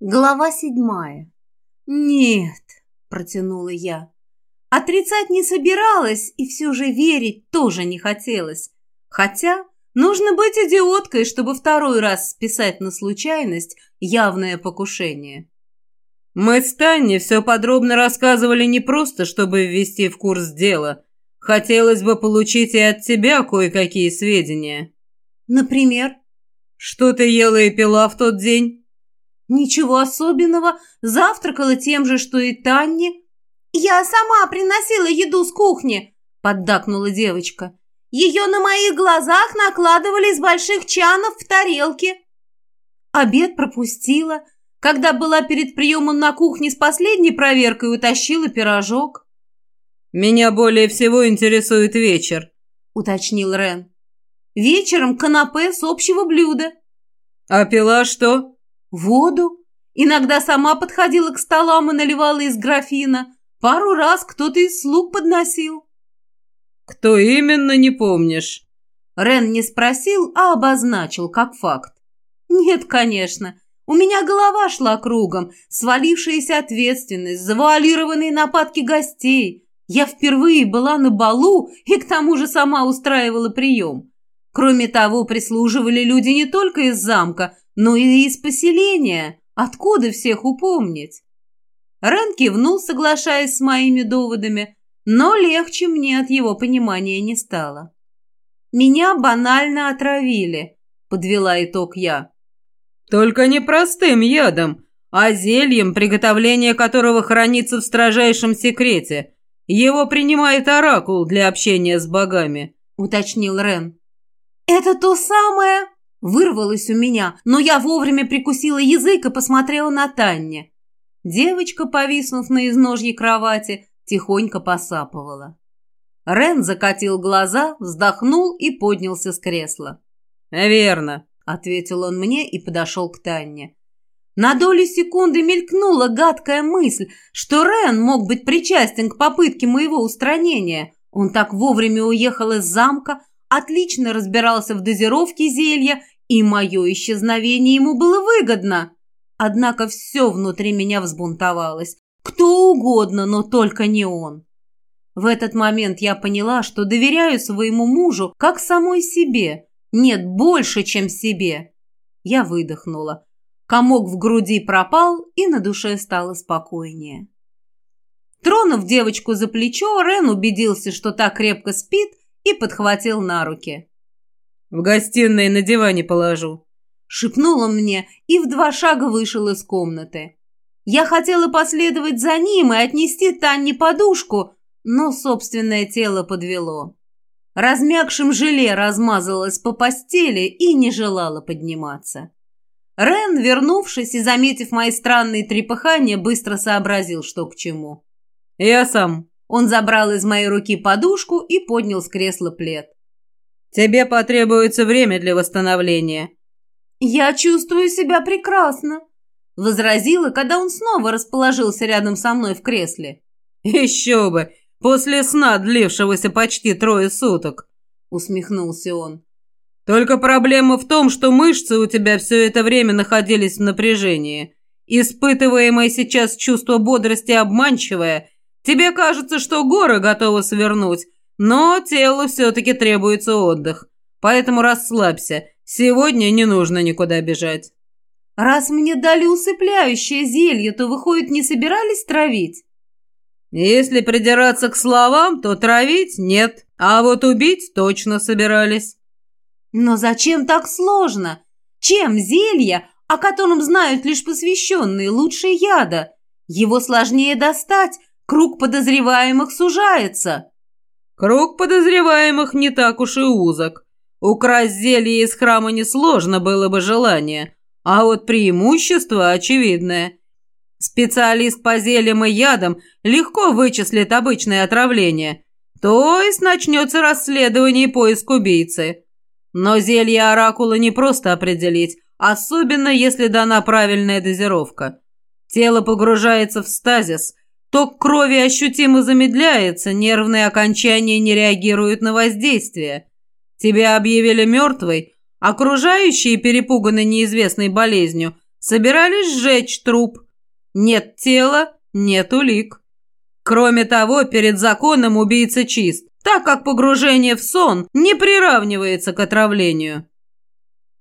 Глава седьмая. «Нет», — протянула я. Отрицать не собиралась, и все же верить тоже не хотелось. Хотя нужно быть идиоткой, чтобы второй раз списать на случайность явное покушение. «Мы с Таней все подробно рассказывали не просто, чтобы ввести в курс дела. Хотелось бы получить и от тебя кое-какие сведения». «Например?» «Что ты ела и пила в тот день?» «Ничего особенного. Завтракала тем же, что и Танни». «Я сама приносила еду с кухни», — поддакнула девочка. «Ее на моих глазах накладывали из больших чанов в тарелки». Обед пропустила. Когда была перед приемом на кухне с последней проверкой, утащила пирожок. «Меня более всего интересует вечер», — уточнил Рен. «Вечером канапе с общего блюда». «А пила что?» Воду. Иногда сама подходила к столам и наливала из графина. Пару раз кто-то из слуг подносил. Кто именно, не помнишь? Рен не спросил, а обозначил как факт. Нет, конечно. У меня голова шла кругом, свалившаяся ответственность, завуалированные нападки гостей. Я впервые была на балу и к тому же сама устраивала прием. Кроме того, прислуживали люди не только из замка, но и из поселения. Откуда всех упомнить? Рен кивнул, соглашаясь с моими доводами, но легче мне от его понимания не стало. «Меня банально отравили», — подвела итог я. «Только не простым ядом, а зельем, приготовление которого хранится в строжайшем секрете. Его принимает оракул для общения с богами», — уточнил Рен. «Это то самое?» Вырвалось у меня, но я вовремя прикусила язык и посмотрела на Танне. Девочка, повиснув на изножье кровати, тихонько посапывала. Рен закатил глаза, вздохнул и поднялся с кресла. «Верно», — ответил он мне и подошел к Танне. На долю секунды мелькнула гадкая мысль, что Рен мог быть причастен к попытке моего устранения. Он так вовремя уехал из замка, отлично разбирался в дозировке зелья и мое исчезновение ему было выгодно. Однако все внутри меня взбунтовалось. Кто угодно, но только не он. В этот момент я поняла, что доверяю своему мужу как самой себе. Нет, больше, чем себе. Я выдохнула. Комок в груди пропал, и на душе стало спокойнее. Тронув девочку за плечо, Рен убедился, что та крепко спит, и подхватил на руки. В гостиной на диване положу», — шепнул он мне и в два шага вышел из комнаты. Я хотела последовать за ним и отнести Танне подушку, но собственное тело подвело. Размягшим желе размазалась по постели и не желала подниматься. Рен, вернувшись и заметив мои странные трепыхания, быстро сообразил, что к чему. «Я сам». Он забрал из моей руки подушку и поднял с кресла плед. Тебе потребуется время для восстановления». «Я чувствую себя прекрасно», — возразила, когда он снова расположился рядом со мной в кресле. «Еще бы! После сна, длившегося почти трое суток!» — усмехнулся он. «Только проблема в том, что мышцы у тебя все это время находились в напряжении. Испытываемое сейчас чувство бодрости обманчивое. Тебе кажется, что горы готовы свернуть, но телу все-таки требуется отдых. Поэтому расслабься. Сегодня не нужно никуда бежать. Раз мне дали усыпляющее зелье, то, выходит, не собирались травить? Если придираться к словам, то травить нет, а вот убить точно собирались. Но зачем так сложно? Чем зелье, о котором знают лишь посвященные, лучше яда? Его сложнее достать, круг подозреваемых сужается. Круг подозреваемых не так уж и узок. Украсть зелье из храма несложно было бы желание, а вот преимущество очевидное. Специалист по зельям и ядам легко вычислит обычное отравление, то есть начнется расследование и поиск убийцы. Но зелье оракула не просто определить, особенно если дана правильная дозировка. Тело погружается в стазис – Ток крови ощутимо замедляется, нервные окончания не реагируют на воздействие. Тебя объявили мертвой, окружающие, перепуганы неизвестной болезнью, собирались сжечь труп. Нет тела, нет улик. Кроме того, перед законом убийца чист, так как погружение в сон не приравнивается к отравлению.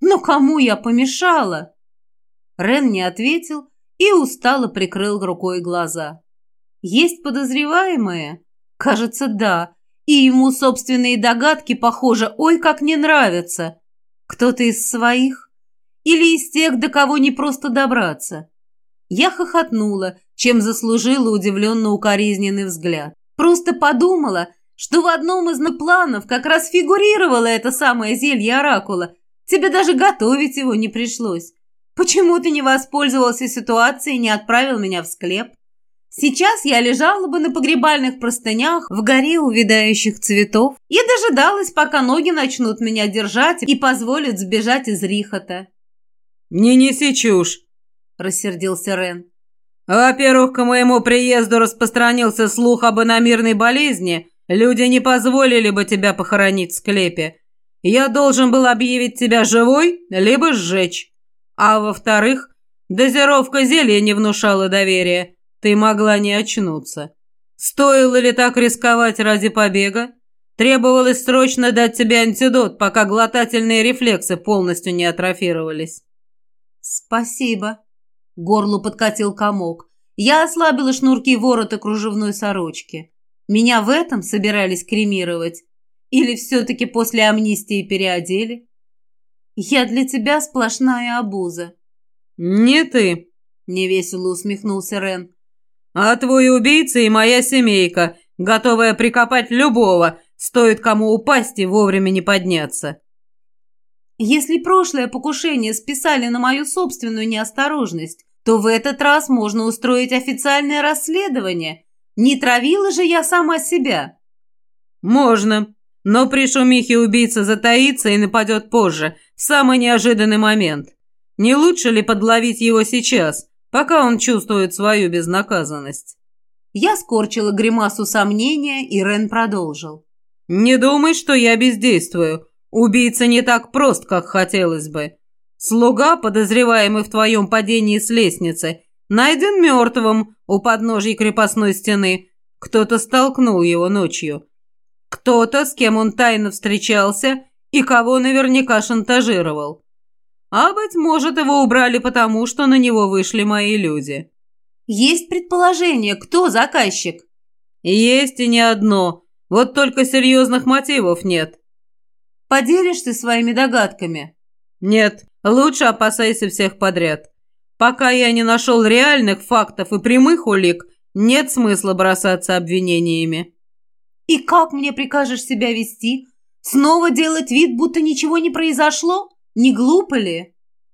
«Но кому я помешала?» Рен не ответил и устало прикрыл рукой глаза. «Есть подозреваемые?» «Кажется, да. И ему собственные догадки, похоже, ой, как не нравятся. Кто-то из своих? Или из тех, до кого не просто добраться?» Я хохотнула, чем заслужила удивленно укоризненный взгляд. Просто подумала, что в одном из планов как раз фигурировало это самое зелье оракула. Тебе даже готовить его не пришлось. Почему ты не воспользовался ситуацией и не отправил меня в склеп? Сейчас я лежала бы на погребальных простынях в горе увядающих цветов и дожидалась, пока ноги начнут меня держать и позволят сбежать из Рихота. «Не неси чушь!» – рассердился Рен. «Во-первых, к моему приезду распространился слух об иномирной болезни. Люди не позволили бы тебя похоронить в склепе. Я должен был объявить тебя живой, либо сжечь. А во-вторых, дозировка зелья не внушала доверия. Ты могла не очнуться. Стоило ли так рисковать ради побега? Требовалось срочно дать тебе антидот, пока глотательные рефлексы полностью не атрофировались. «Спасибо», Горлу подкатил комок. Я ослабила шнурки ворота кружевной сорочки. Меня в этом собирались кремировать? Или все-таки после амнистии переодели? Я для тебя сплошная обуза. Не ты, невесело усмехнулся Рен. А твой убийца и моя семейка, готовая прикопать любого, стоит кому упасть и вовремя не подняться. Если прошлое покушение списали на мою собственную неосторожность, то в этот раз можно устроить официальное расследование. Не травила же я сама себя. Можно, но при шумихе убийца затаится и нападет позже, в самый неожиданный момент. Не лучше ли подловить его сейчас, пока он чувствует свою безнаказанность? Я скорчила гримасу сомнения, и Рен продолжил. «Не думай, что я бездействую. Убийца не так прост, как хотелось бы. Слуга, подозреваемый в твоем падении с лестницы, найден мертвым у подножья крепостной стены. Кто-то столкнул его ночью. Кто-то, с кем он тайно встречался и кого наверняка шантажировал. А, быть может, его убрали потому, что на него вышли мои люди. Есть предположение, кто заказчик? Есть и не одно. Вот только серьезных мотивов нет. Поделишься своими догадками? Нет, лучше опасайся всех подряд. Пока я не нашел реальных фактов и прямых улик, нет смысла бросаться обвинениями. И как мне прикажешь себя вести? Снова делать вид, будто ничего не произошло? Не глупо ли?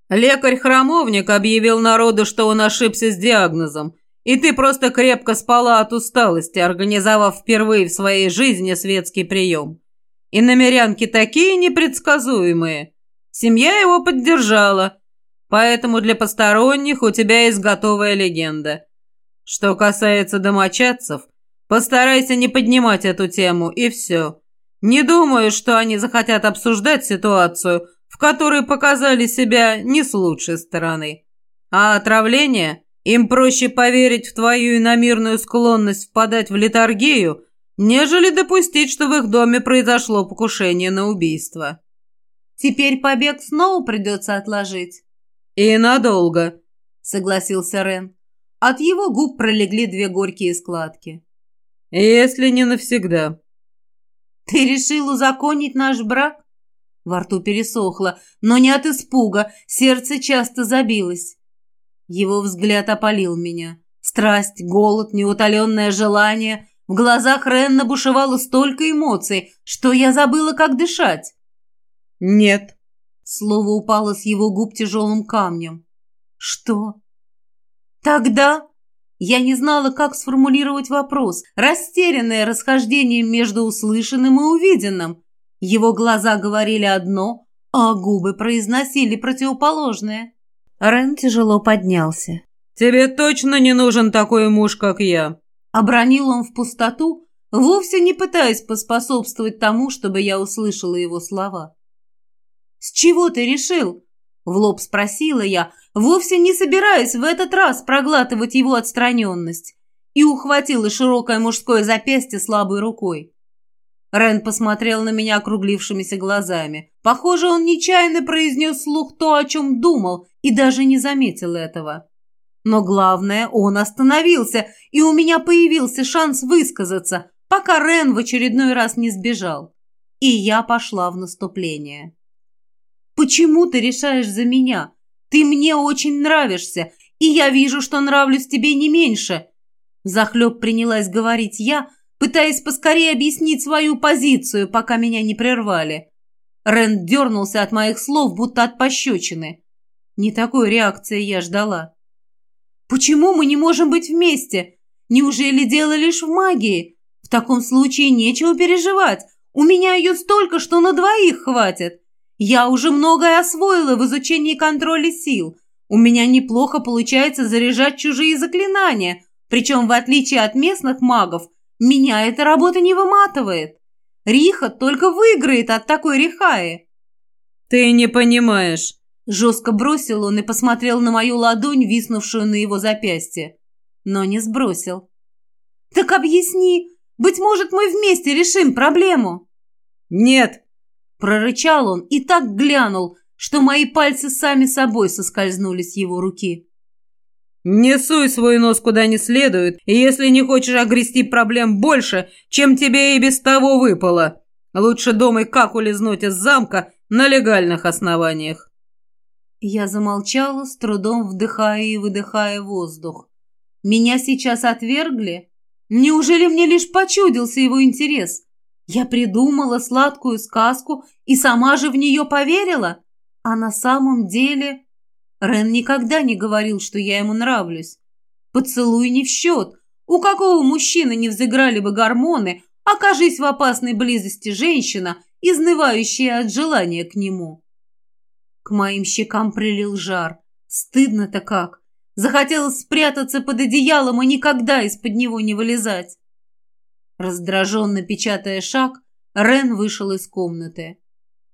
Лекарь-храмовник объявил народу, что он ошибся с диагнозом, и ты просто крепко спала от усталости, организовав впервые в своей жизни светский прием. И намерянки такие непредсказуемые. Семья его поддержала, поэтому для посторонних у тебя есть готовая легенда. Что касается домочадцев, постарайся не поднимать эту тему, и все. Не думаю, что они захотят обсуждать ситуацию, в которой показали себя не с лучшей стороны. А отравление? Им проще поверить в твою иномирную склонность впадать в летаргию, нежели допустить, что в их доме произошло покушение на убийство. Теперь побег снова придется отложить. И надолго, согласился Рен. От его губ пролегли две горькие складки. Если не навсегда. Ты решил узаконить наш брак? Во рту пересохло, но не от испуга, сердце часто забилось. Его взгляд опалил меня. Страсть, голод, неутоленное желание. В глазах Ренна бушевало столько эмоций, что я забыла, как дышать. «Нет». Слово упало с его губ тяжелым камнем. «Что?» «Тогда...» Я не знала, как сформулировать вопрос, растерянная расхождением между услышанным и увиденным. Его глаза говорили одно, а губы произносили противоположное. Рен тяжело поднялся. «Тебе точно не нужен такой муж, как я!» Обронил он в пустоту, вовсе не пытаясь поспособствовать тому, чтобы я услышала его слова. «С чего ты решил?» – в лоб спросила я, вовсе не собираясь в этот раз проглатывать его отстраненность, и ухватила широкое мужское запястье слабой рукой. Рен посмотрел на меня округлившимися глазами. Похоже, он нечаянно произнес вслух то, о чем думал, и даже не заметил этого. Но главное, он остановился, и у меня появился шанс высказаться, пока Рен в очередной раз не сбежал. И я пошла в наступление. «Почему ты решаешь за меня? Ты мне очень нравишься, и я вижу, что нравлюсь тебе не меньше». Захлеб принялась говорить я, пытаясь поскорее объяснить свою позицию, пока меня не прервали. Рен дернулся от моих слов, будто от пощечины. Не такой реакции я ждала. «Почему мы не можем быть вместе? Неужели дело лишь в магии? В таком случае нечего переживать. У меня ее столько, что на двоих хватит. Я уже многое освоила в изучении контроля сил. У меня неплохо получается заряжать чужие заклинания, причем, в отличие от местных магов, меня эта работа не выматывает. Риха только выиграет от такой рехаи. Ты не понимаешь. Жестко бросил он и посмотрел на мою ладонь, виснувшую на его запястье. Но не сбросил. «Так объясни. Быть может, мы вместе решим проблему?» «Нет!» Прорычал он и так глянул, что мои пальцы сами собой соскользнули с его руки. «Не суй свой нос куда не следует, если не хочешь огрести проблем больше, чем тебе и без того выпало, лучше думай, как улизнуть из замка на легальных основаниях». Я замолчала, с трудом вдыхая и выдыхая воздух. Меня сейчас отвергли? Неужели мне лишь почудился его интерес? Я придумала сладкую сказку и сама же в нее поверила? А на самом деле... Рен никогда не говорил, что я ему нравлюсь. Поцелуй не в счет. У какого мужчины не взыграли бы гормоны, окажись в опасной близости женщина, изнывающая от желания к нему? К моим щекам прилил жар. Стыдно-то как. Захотелось спрятаться под одеялом и никогда из-под него не вылезать. Раздраженно печатая шаг, Рен вышел из комнаты.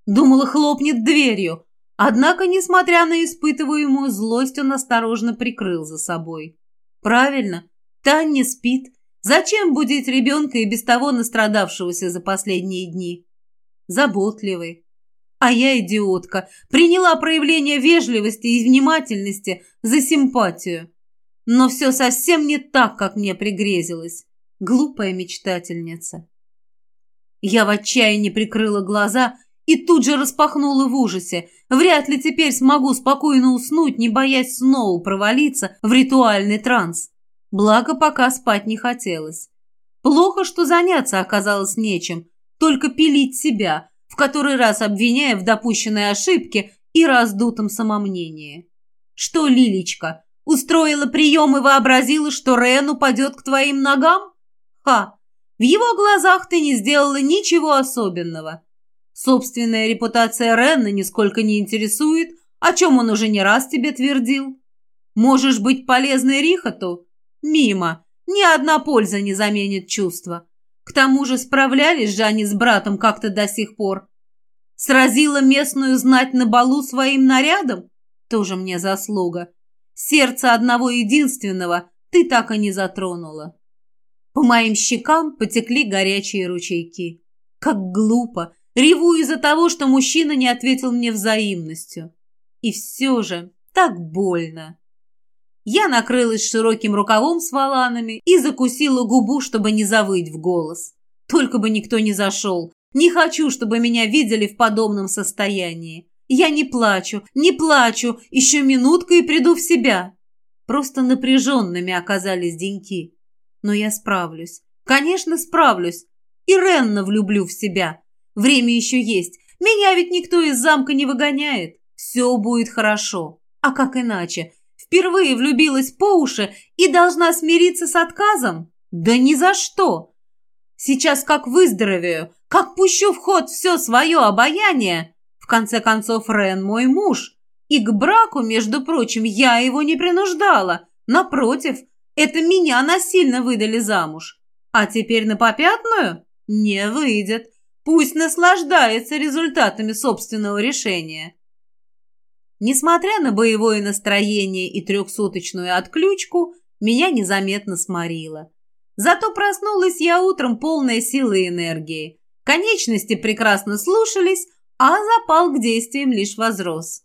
Думала, хлопнет дверью, Однако, несмотря на испытываемую злость, он осторожно прикрыл за собой. Правильно, Таня спит. Зачем будить ребенка и без того настрадавшегося за последние дни? Заботливый. А я, идиотка, приняла проявление вежливости и внимательности за симпатию. Но все совсем не так, как мне пригрезилось. Глупая мечтательница. Я в отчаянии прикрыла глаза и тут же распахнула в ужасе. Вряд ли теперь смогу спокойно уснуть, не боясь снова провалиться в ритуальный транс. Благо, пока спать не хотелось. Плохо, что заняться оказалось нечем, только пилить себя, в который раз обвиняя в допущенной ошибке и раздутом самомнении. Что, Лилечка, устроила прием и вообразила, что Рен упадет к твоим ногам? Ха! В его глазах ты не сделала ничего особенного. Собственная репутация Ренна нисколько не интересует, о чем он уже не раз тебе твердил. Можешь быть полезной Рихоту? Мимо. Ни одна польза не заменит чувства. К тому же справлялись же они с братом как-то до сих пор. Сразила местную знать на балу своим нарядом? Тоже мне заслуга. Сердце одного единственного ты так и не затронула. По моим щекам потекли горячие ручейки. Как глупо, Реву из-за того, что мужчина не ответил мне взаимностью. И все же так больно. Я накрылась широким рукавом с валанами и закусила губу, чтобы не завыть в голос. Только бы никто не зашел. Не хочу, чтобы меня видели в подобном состоянии. Я не плачу, не плачу, еще минутка и приду в себя. Просто напряженными оказались деньки. Но я справлюсь. Конечно, справлюсь. И Ренна влюблю в себя. Время еще есть. Меня ведь никто из замка не выгоняет. Все будет хорошо. А как иначе? Впервые влюбилась по уши и должна смириться с отказом? Да ни за что. Сейчас как выздоровею, как пущу в ход все свое обаяние. В конце концов, Рен мой муж. И к браку, между прочим, я его не принуждала. Напротив, это меня насильно выдали замуж. А теперь на попятную? Не выйдет. Пусть наслаждается результатами собственного решения. Несмотря на боевое настроение и трехсуточную отключку, меня незаметно сморило. Зато проснулась я утром полная силы и энергии. Конечности прекрасно слушались, а запал к действиям лишь возрос.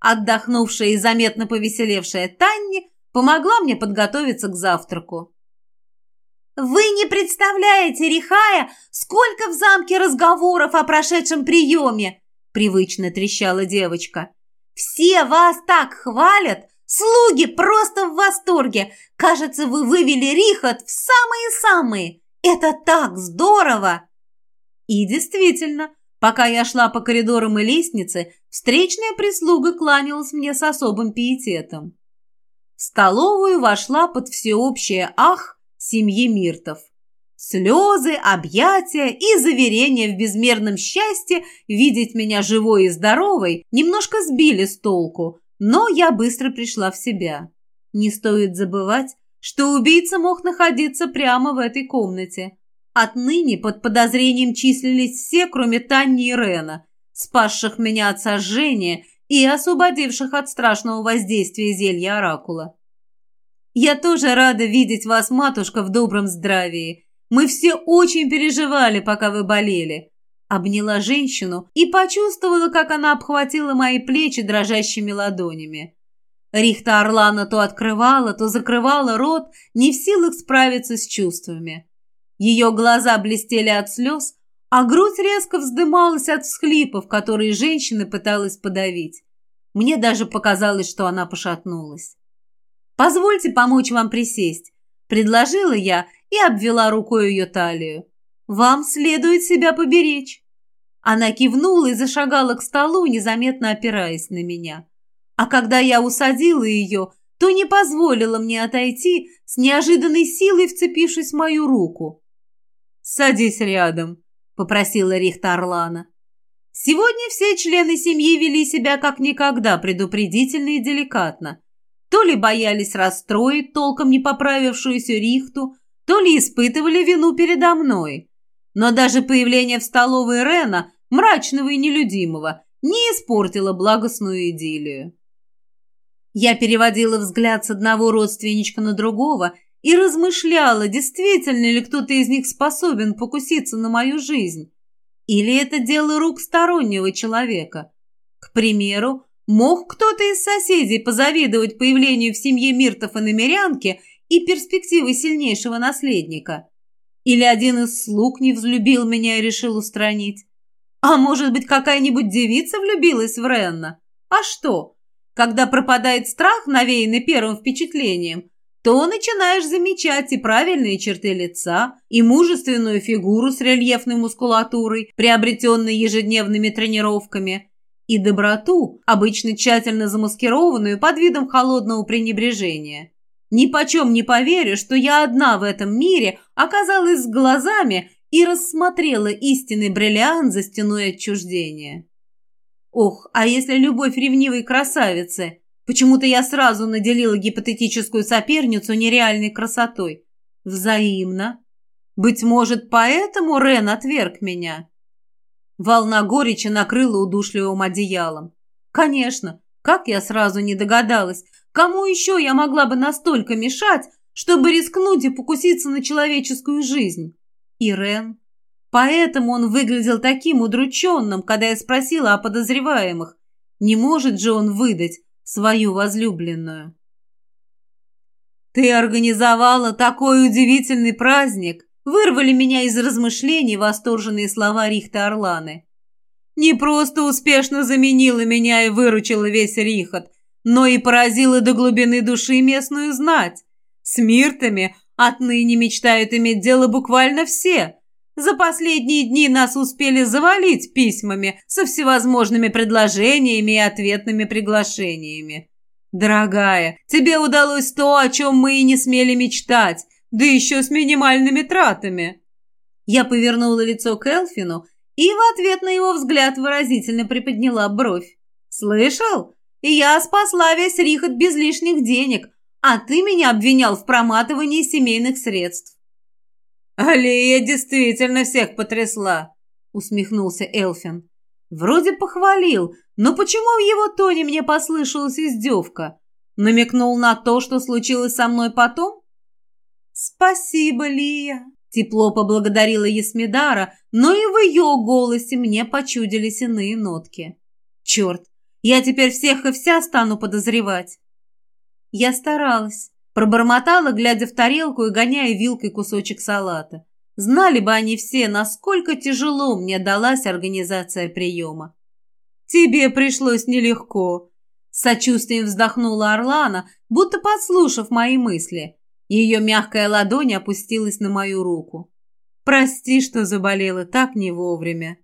Отдохнувшая и заметно повеселевшая Танни помогла мне подготовиться к завтраку. «Вы не представляете, Рихая, сколько в замке разговоров о прошедшем приеме!» привычно трещала девочка. «Все вас так хвалят! Слуги просто в восторге! Кажется, вы вывели Рихот в самые-самые! Это так здорово!» И действительно, пока я шла по коридорам и лестнице, встречная прислуга кланялась мне с особым пиететом. В столовую вошла под всеобщее «ах» семьи Миртов. Слезы, объятия и заверения в безмерном счастье видеть меня живой и здоровой немножко сбили с толку, но я быстро пришла в себя. Не стоит забывать, что убийца мог находиться прямо в этой комнате. Отныне под подозрением числились все, кроме Тани и Рена, спасших меня от сожжения и освободивших от страшного воздействия зелья Оракула. «Я тоже рада видеть вас, матушка, в добром здравии», мы все очень переживали, пока вы болели. Обняла женщину и почувствовала, как она обхватила мои плечи дрожащими ладонями. Рихта Орлана то открывала, то закрывала рот, не в силах справиться с чувствами. Ее глаза блестели от слез, а грудь резко вздымалась от всхлипов, которые женщина пыталась подавить. Мне даже показалось, что она пошатнулась. «Позвольте помочь вам присесть», — предложила я и обвела рукой ее талию. «Вам следует себя поберечь». Она кивнула и зашагала к столу, незаметно опираясь на меня. А когда я усадила ее, то не позволила мне отойти, с неожиданной силой вцепившись в мою руку. «Садись рядом», — попросила Рихта Орлана. Сегодня все члены семьи вели себя как никогда предупредительно и деликатно. То ли боялись расстроить толком не поправившуюся Рихту, то ли испытывали вину передо мной. Но даже появление в столовой Рена, мрачного и нелюдимого, не испортило благостную идиллию. Я переводила взгляд с одного родственничка на другого и размышляла, действительно ли кто-то из них способен покуситься на мою жизнь. Или это дело рук стороннего человека. К примеру, мог кто-то из соседей позавидовать появлению в семье Миртов и намерянки и перспективы сильнейшего наследника. Или один из слуг не взлюбил меня и решил устранить. А может быть, какая-нибудь девица влюбилась в Ренна? А что? Когда пропадает страх, навеянный первым впечатлением, то начинаешь замечать и правильные черты лица, и мужественную фигуру с рельефной мускулатурой, приобретенной ежедневными тренировками, и доброту, обычно тщательно замаскированную под видом холодного пренебрежения. Ни почем не поверю, что я одна в этом мире оказалась с глазами и рассмотрела истинный бриллиант за стеной отчуждения. Ох, а если любовь ревнивой красавицы? Почему-то я сразу наделила гипотетическую соперницу нереальной красотой. Взаимно. Быть может, поэтому Рен отверг меня? Волна горечи накрыла удушливым одеялом. Конечно, как я сразу не догадалась, Кому еще я могла бы настолько мешать, чтобы рискнуть и покуситься на человеческую жизнь? Ирен. Поэтому он выглядел таким удрученным, когда я спросила о подозреваемых. Не может же он выдать свою возлюбленную. «Ты организовала такой удивительный праздник!» Вырвали меня из размышлений восторженные слова Рихта Орланы. «Не просто успешно заменила меня и выручила весь Рихот, но и поразила до глубины души местную знать. С Миртами отныне мечтают иметь дело буквально все. За последние дни нас успели завалить письмами со всевозможными предложениями и ответными приглашениями. Дорогая, тебе удалось то, о чем мы и не смели мечтать, да еще с минимальными тратами. Я повернула лицо к Элфину и в ответ на его взгляд выразительно приподняла бровь. «Слышал? Я спасла весь Рихот без лишних денег, а ты меня обвинял в проматывании семейных средств». «Алия действительно всех потрясла», — усмехнулся Элфин. Вроде похвалил, но почему в его тоне мне послышалась издевка? Намекнул на то, что случилось со мной потом? «Спасибо, Лия!» Тепло поблагодарила Есмидара, но и в ее голосе мне почудились иные нотки. «Черт, я теперь всех и вся стану подозревать!» Я старалась, пробормотала, глядя в тарелку и гоняя вилкой кусочек салата. Знали бы они все, насколько тяжело мне далась организация приема. «Тебе пришлось нелегко», — сочувствием вздохнула Орлана, будто подслушав мои мысли. Ее мягкая ладонь опустилась на мою руку. «Прости, что заболела так не вовремя».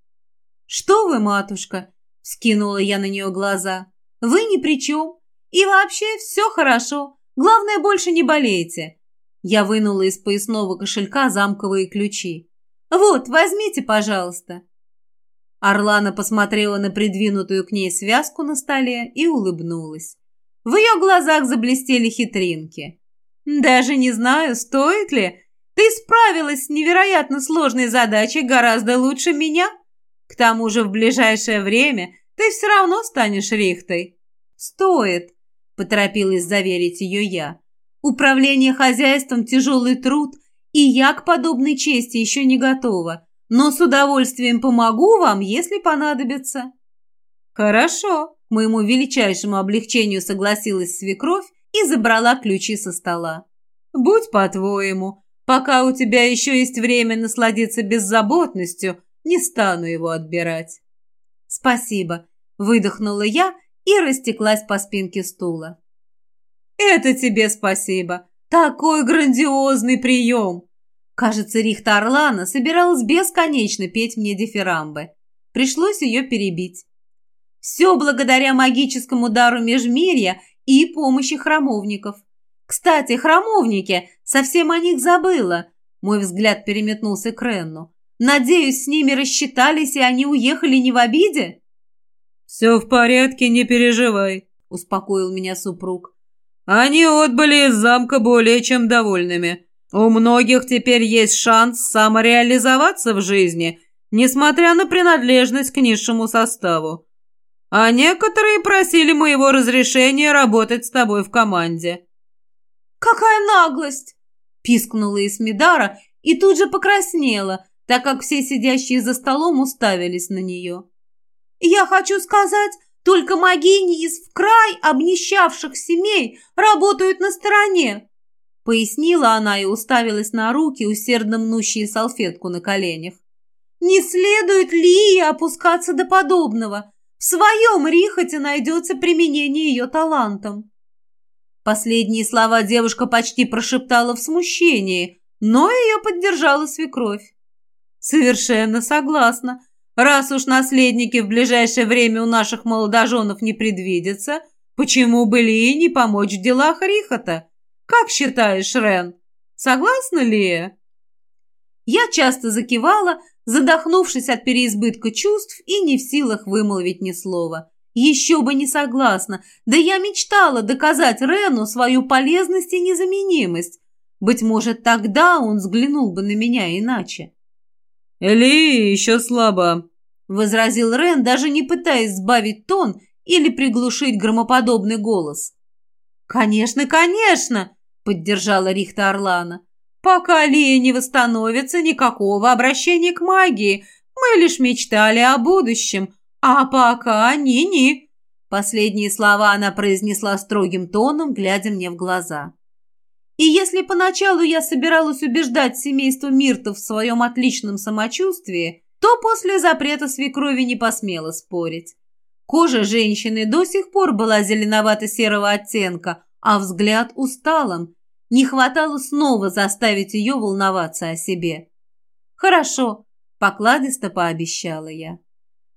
«Что вы, матушка?» — скинула я на нее глаза. «Вы ни при чем. И вообще все хорошо. Главное, больше не болейте». Я вынула из поясного кошелька замковые ключи. «Вот, возьмите, пожалуйста». Орлана посмотрела на придвинутую к ней связку на столе и улыбнулась. В ее глазах заблестели хитринки. «Даже не знаю, стоит ли. Ты справилась с невероятно сложной задачей гораздо лучше меня. К тому же в ближайшее время ты все равно станешь рихтой». «Стоит», — поторопилась заверить ее я. «Управление хозяйством – тяжелый труд, и я к подобной чести еще не готова, но с удовольствием помогу вам, если понадобится». «Хорошо», – к моему величайшему облегчению согласилась свекровь и забрала ключи со стола. «Будь по-твоему. Пока у тебя еще есть время насладиться беззаботностью, не стану его отбирать». «Спасибо», — выдохнула я и растеклась по спинке стула. «Это тебе спасибо. Такой грандиозный прием!» Кажется, Рихта Орлана собиралась бесконечно петь мне дифирамбы. Пришлось ее перебить. Все благодаря магическому дару межмирья и помощи храмовников. Кстати, храмовники, совсем о них забыла. Мой взгляд переметнулся к Ренну. Надеюсь, с ними рассчитались, и они уехали не в обиде? «Все в порядке, не переживай», — успокоил меня супруг. «Они отбыли из замка более чем довольными. У многих теперь есть шанс самореализоваться в жизни, несмотря на принадлежность к низшему составу а некоторые просили моего разрешения работать с тобой в команде». «Какая наглость!» – пискнула Исмидара и тут же покраснела, так как все сидящие за столом уставились на нее. «Я хочу сказать, только магини из вкрай обнищавших семей работают на стороне», пояснила она и уставилась на руки, усердно мнущие салфетку на коленях. «Не следует ли опускаться до подобного? В своем рихоте найдется применение ее талантам. Последние слова девушка почти прошептала в смущении, но ее поддержала свекровь. «Совершенно согласна. Раз уж наследники в ближайшее время у наших молодоженов не предвидятся, почему бы Лии не помочь в делах Рихота? Как считаешь, Рен? Согласна, Лия?» Я часто закивала, задохнувшись от переизбытка чувств и не в силах вымолвить ни слова. Еще бы не согласна, да я мечтала доказать Рену свою полезность и незаменимость. Быть может, тогда он взглянул бы на меня иначе. «Эли еще слабо», — возразил Рен, даже не пытаясь сбавить тон или приглушить громоподобный голос. «Конечно, конечно!» — поддержала Рихта Орлана. Пока Лия не восстановится, никакого обращения к магии. Мы лишь мечтали о будущем. А пока ни-ни. Последние слова она произнесла строгим тоном, глядя мне в глаза. И если поначалу я собиралась убеждать семейство Миртов в своем отличном самочувствии, то после запрета свекрови не посмела спорить. Кожа женщины до сих пор была зеленовато-серого оттенка, а взгляд усталым, не хватало снова заставить ее волноваться о себе. «Хорошо», — покладисто пообещала я.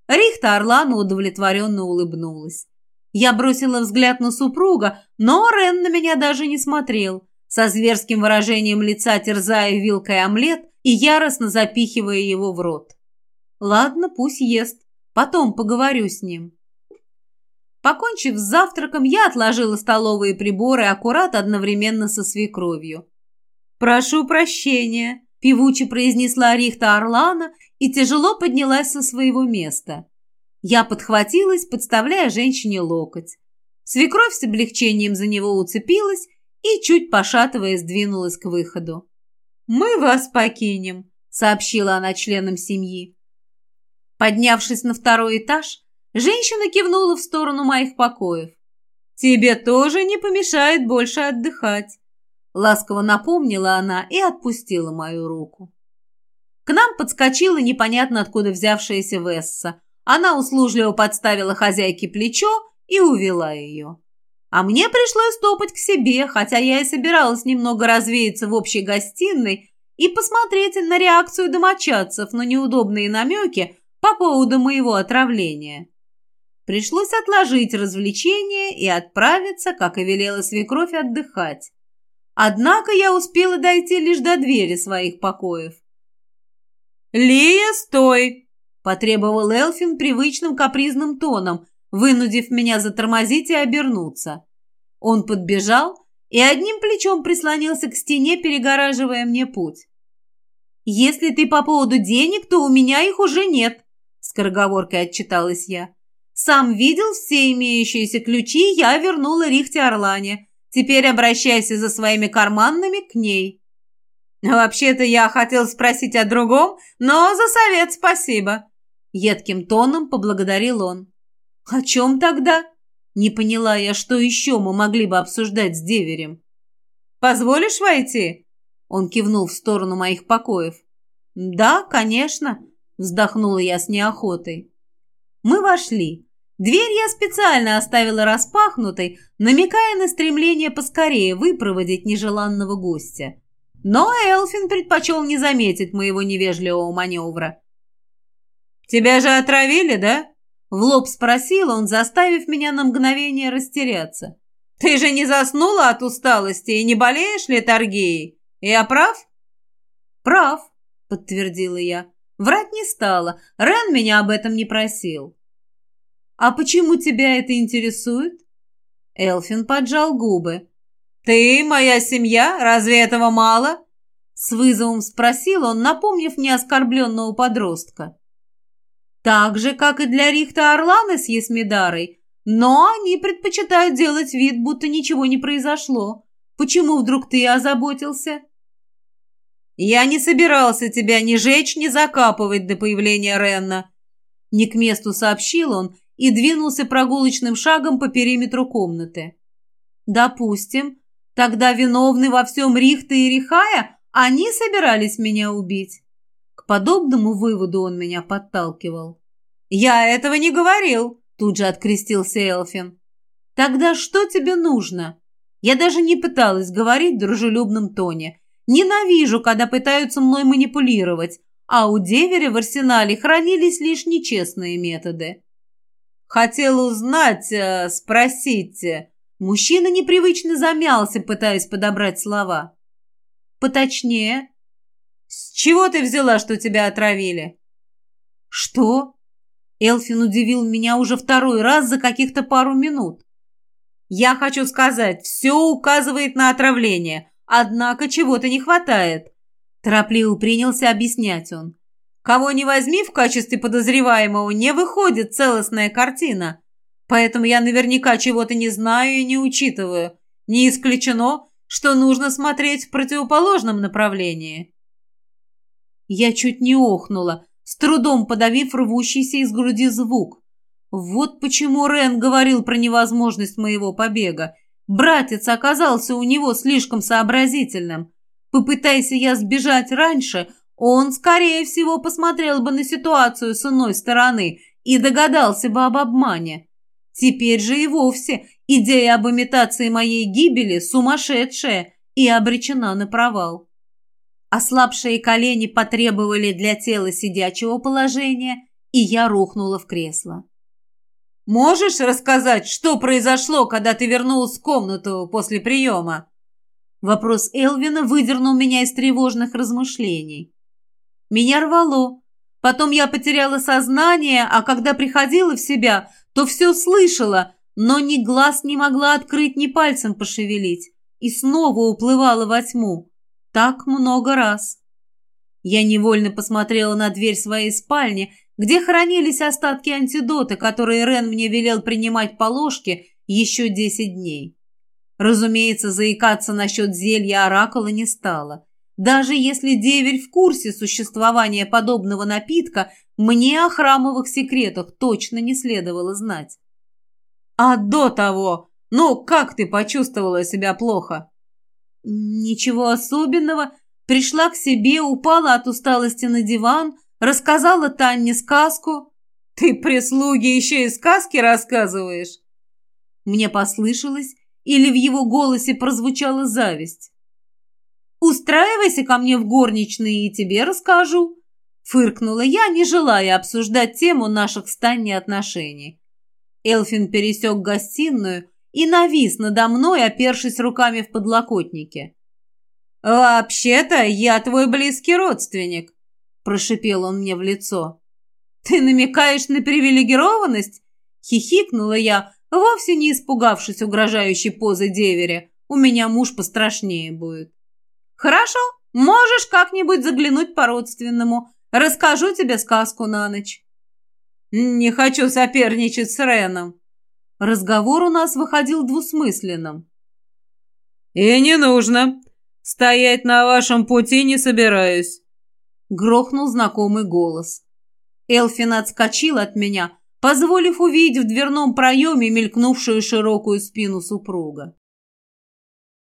Рихта Орлану удовлетворенно улыбнулась. Я бросила взгляд на супруга, но Рен на меня даже не смотрел, со зверским выражением лица терзая вилкой омлет и яростно запихивая его в рот. «Ладно, пусть ест, потом поговорю с ним». Покончив с завтраком, я отложила столовые приборы аккурат одновременно со свекровью. «Прошу прощения», – певуче произнесла Рихта Орлана и тяжело поднялась со своего места. Я подхватилась, подставляя женщине локоть. Свекровь с облегчением за него уцепилась и, чуть пошатываясь, двинулась к выходу. «Мы вас покинем», — сообщила она членам семьи. Поднявшись на второй этаж, женщина кивнула в сторону моих покоев. «Тебе тоже не помешает больше отдыхать», — ласково напомнила она и отпустила мою руку. К нам подскочила непонятно откуда взявшаяся Весса. Она услужливо подставила хозяйке плечо и увела ее. А мне пришлось топать к себе, хотя я и собиралась немного развеяться в общей гостиной и посмотреть на реакцию домочадцев на неудобные намеки по поводу моего отравления. Пришлось отложить развлечение и отправиться, как и велела свекровь, отдыхать. Однако я успела дойти лишь до двери своих покоев. «Лия, стой!» – потребовал Элфин привычным капризным тоном, вынудив меня затормозить и обернуться. Он подбежал и одним плечом прислонился к стене, перегораживая мне путь. «Если ты по поводу денег, то у меня их уже нет», – скороговоркой отчиталась я. «Сам видел все имеющиеся ключи, я вернула Рихте Орлане. Теперь обращайся за своими карманными к ней». «Вообще-то я хотел спросить о другом, но за совет спасибо», – едким тоном поблагодарил он. «О чем тогда?» Не поняла я, что еще мы могли бы обсуждать с деверем. «Позволишь войти?» Он кивнул в сторону моих покоев. «Да, конечно», — вздохнула я с неохотой. Мы вошли. Дверь я специально оставила распахнутой, намекая на стремление поскорее выпроводить нежеланного гостя. Но Элфин предпочел не заметить моего невежливого маневра. «Тебя же отравили, да?» В лоб спросил он, заставив меня на мгновение растеряться. «Ты же не заснула от усталости и не болеешь летаргией? Я прав?» «Прав», — подтвердила я. Врать не стала. Рен меня об этом не просил. «А почему тебя это интересует?» Элфин поджал губы. «Ты моя семья? Разве этого мало?» С вызовом спросил он, напомнив мне оскорбленного подростка. Так же, как и для Рихта Орланы с Есмидарой. Но они предпочитают делать вид, будто ничего не произошло. Почему вдруг ты озаботился? Я не собирался тебя ни жечь, ни закапывать до появления Ренна. Не к месту сообщил он и двинулся прогулочным шагом по периметру комнаты. Допустим, тогда виновны во всем Рихта и Рихая, они собирались меня убить. К подобному выводу он меня подталкивал. «Я этого не говорил», – тут же открестился Элфин. «Тогда что тебе нужно?» Я даже не пыталась говорить в дружелюбном тоне. Ненавижу, когда пытаются мной манипулировать, а у деверя в арсенале хранились лишь нечестные методы. «Хотел узнать, э, спросить...» Мужчина непривычно замялся, пытаясь подобрать слова. «Поточнее?» «С чего ты взяла, что тебя отравили?» «Что?» Элфин удивил меня уже второй раз за каких-то пару минут. «Я хочу сказать, все указывает на отравление, однако чего-то не хватает», торопливо принялся объяснять он. «Кого не возьми в качестве подозреваемого, не выходит целостная картина, поэтому я наверняка чего-то не знаю и не учитываю. Не исключено, что нужно смотреть в противоположном направлении». Я чуть не охнула, с трудом подавив рвущийся из груди звук. Вот почему Рен говорил про невозможность моего побега. Братец оказался у него слишком сообразительным. Попытайся я сбежать раньше, он, скорее всего, посмотрел бы на ситуацию с иной стороны и догадался бы об обмане. Теперь же и вовсе идея об имитации моей гибели сумасшедшая и обречена на провал. Ослабшие колени потребовали для тела сидячего положения, и я рухнула в кресло. «Можешь рассказать, что произошло, когда ты вернулась в комнату после приема?» Вопрос Элвина выдернул меня из тревожных размышлений. Меня рвало. Потом я потеряла сознание, а когда приходила в себя, то все слышала, но ни глаз не могла открыть, ни пальцем пошевелить, и снова уплывала во тьму. Так много раз. Я невольно посмотрела на дверь своей спальни, где хранились остатки антидота, которые Рен мне велел принимать по ложке еще десять дней. Разумеется, заикаться насчет зелья оракула не стало. Даже если деверь в курсе существования подобного напитка, мне о храмовых секретах точно не следовало знать. А до того, ну, как ты почувствовала себя плохо? Ничего особенного. Пришла к себе, упала от усталости на диван, рассказала Танне сказку. Ты прислуги еще и сказки рассказываешь? Мне послышалось, или в его голосе прозвучала зависть. «Устраивайся ко мне в горничные, и тебе расскажу», — фыркнула я, не желая обсуждать тему наших с Таней отношений. Элфин пересек гостиную и навис надо мной, опершись руками в подлокотнике. «Вообще-то я твой близкий родственник», — прошипел он мне в лицо. «Ты намекаешь на привилегированность?» — хихикнула я, вовсе не испугавшись угрожающей позы деверя. «У меня муж пострашнее будет». «Хорошо, можешь как-нибудь заглянуть по-родственному. Расскажу тебе сказку на ночь». «Не хочу соперничать с Реном». Разговор у нас выходил двусмысленным. «И не нужно. Стоять на вашем пути не собираюсь», — грохнул знакомый голос. Элфин отскочил от меня, позволив увидеть в дверном проеме мелькнувшую широкую спину супруга.